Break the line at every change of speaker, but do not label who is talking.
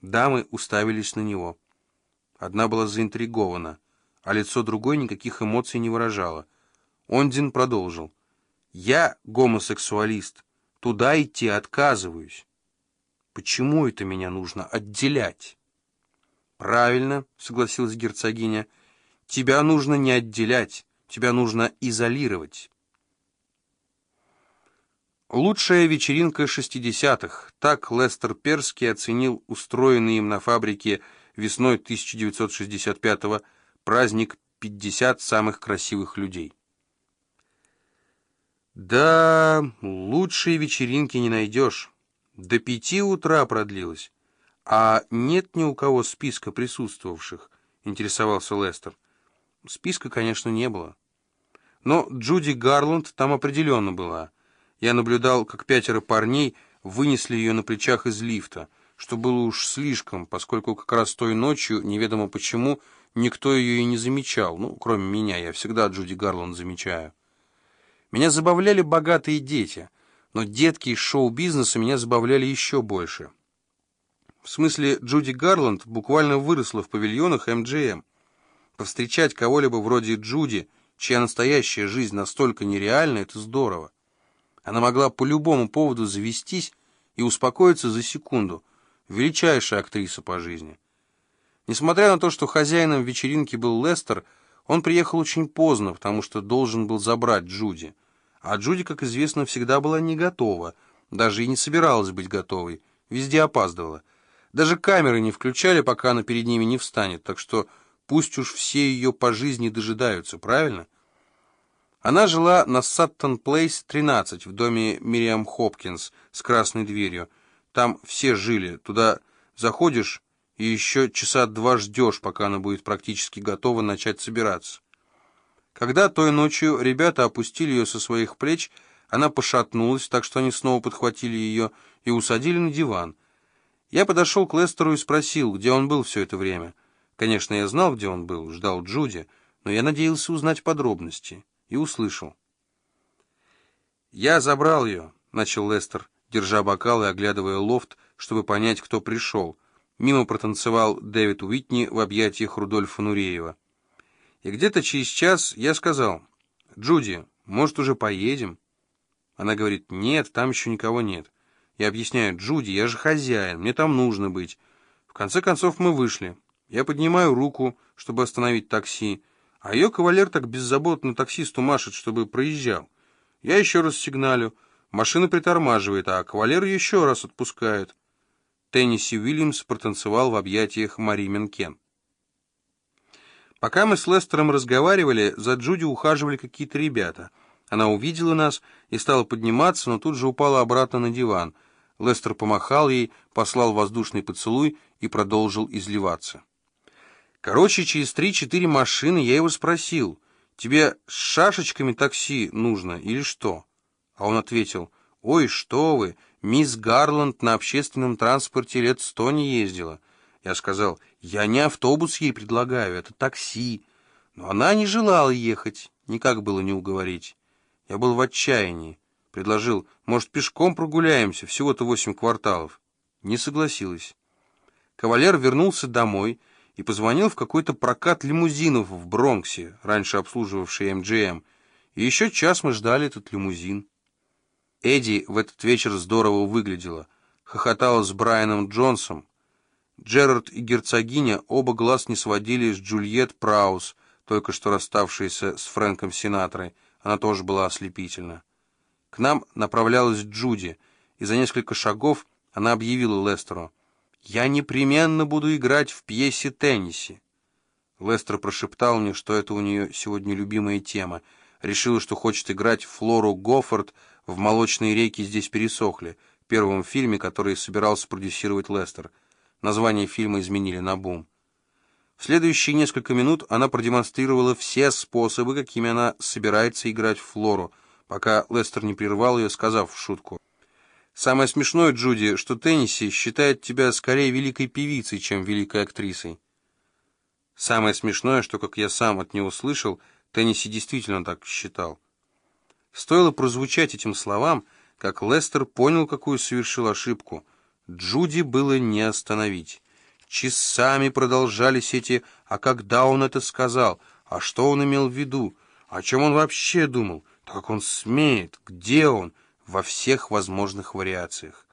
Дамы уставились на него. Одна была заинтригована, а лицо другой никаких эмоций не выражало. Ондин продолжил. «Я гомосексуалист. Туда идти отказываюсь. Почему это меня нужно отделять?» «Правильно», — согласилась герцогиня. «Тебя нужно не отделять, тебя нужно изолировать». Лучшая вечеринка 60-х. Так Лестер Перский оценил устроенный им на фабрике весной 1965-го праздник 50 самых красивых людей. Да, лучшей вечеринки не найдешь. До пяти утра продлилось. А нет ни у кого списка присутствовавших, интересовался Лестер. Списка, конечно, не было. Но Джуди Гарланд там определенно была. Я наблюдал, как пятеро парней вынесли ее на плечах из лифта, что было уж слишком, поскольку как раз той ночью, неведомо почему, никто ее и не замечал. Ну, кроме меня, я всегда Джуди Гарланд замечаю. Меня забавляли богатые дети, но детки из шоу-бизнеса меня забавляли еще больше. В смысле, Джуди Гарланд буквально выросла в павильонах МГМ. Повстречать кого-либо вроде Джуди, чья настоящая жизнь настолько нереальна, это здорово. Она могла по любому поводу завестись и успокоиться за секунду. Величайшая актриса по жизни. Несмотря на то, что хозяином вечеринки был Лестер, он приехал очень поздно, потому что должен был забрать Джуди. А Джуди, как известно, всегда была не готова, даже и не собиралась быть готовой, везде опаздывала. Даже камеры не включали, пока она перед ними не встанет, так что пусть уж все ее по жизни дожидаются, правильно? Она жила на Саттон-Плейс, 13, в доме Мириам Хопкинс с красной дверью. Там все жили. Туда заходишь и еще часа два ждешь, пока она будет практически готова начать собираться. Когда той ночью ребята опустили ее со своих плеч, она пошатнулась, так что они снова подхватили ее и усадили на диван. Я подошел к Лестеру и спросил, где он был все это время. Конечно, я знал, где он был, ждал Джуди, но я надеялся узнать подробности и услышал. «Я забрал ее», — начал Лестер, держа бокал и оглядывая лофт, чтобы понять, кто пришел. Мимо протанцевал Дэвид Уитни в объятиях Рудольфа Нуреева. И где-то через час я сказал, «Джуди, может, уже поедем?» Она говорит, «Нет, там еще никого нет». Я объясняю, «Джуди, я же хозяин, мне там нужно быть». В конце концов мы вышли. Я поднимаю руку, чтобы остановить такси. А ее кавалер так беззаботно таксисту машет, чтобы проезжал. Я еще раз сигналю. Машина притормаживает, а кавалер еще раз отпускает. Тенниси Уильямс протанцевал в объятиях Мари Менкен. Пока мы с Лестером разговаривали, за Джуди ухаживали какие-то ребята. Она увидела нас и стала подниматься, но тут же упала обратно на диван. Лестер помахал ей, послал воздушный поцелуй и продолжил изливаться. Короче, через три-четыре машины я его спросил, тебе с шашечками такси нужно или что? А он ответил, ой, что вы, мисс Гарланд на общественном транспорте лет сто не ездила. Я сказал, я не автобус ей предлагаю, это такси. Но она не желала ехать, никак было не уговорить. Я был в отчаянии. Предложил, может, пешком прогуляемся, всего-то восемь кварталов. Не согласилась. Кавалер вернулся домой, и позвонил в какой-то прокат лимузинов в Бронксе, раньше обслуживавший МГМ, и еще час мы ждали этот лимузин. Эдди в этот вечер здорово выглядела, хохотала с Брайаном Джонсом. Джерард и герцогиня оба глаз не сводили с Джульет Праус, только что расставшейся с Фрэнком Синатрой, она тоже была ослепительна. К нам направлялась Джуди, и за несколько шагов она объявила Лестеру — «Я непременно буду играть в пьесе Тенниси». Лестер прошептал мне, что это у нее сегодня любимая тема. Решила, что хочет играть Флору Гоффорд в «Молочные реки здесь пересохли», первом фильме, который собирался продюсировать Лестер. Название фильма изменили на «Бум». В следующие несколько минут она продемонстрировала все способы, какими она собирается играть в Флору, пока Лестер не прервал ее, сказав в шутку — Самое смешное, Джуди, что Тенниси считает тебя скорее великой певицей, чем великой актрисой. Самое смешное, что, как я сам от него слышал, Тенниси действительно так считал. Стоило прозвучать этим словам, как Лестер понял, какую совершил ошибку. Джуди было не остановить. Часами продолжались эти «а когда он это сказал?», «а что он имел в виду?», «о чем он вообще думал?», «как он смеет?», «где он?», во всех возможных вариациях.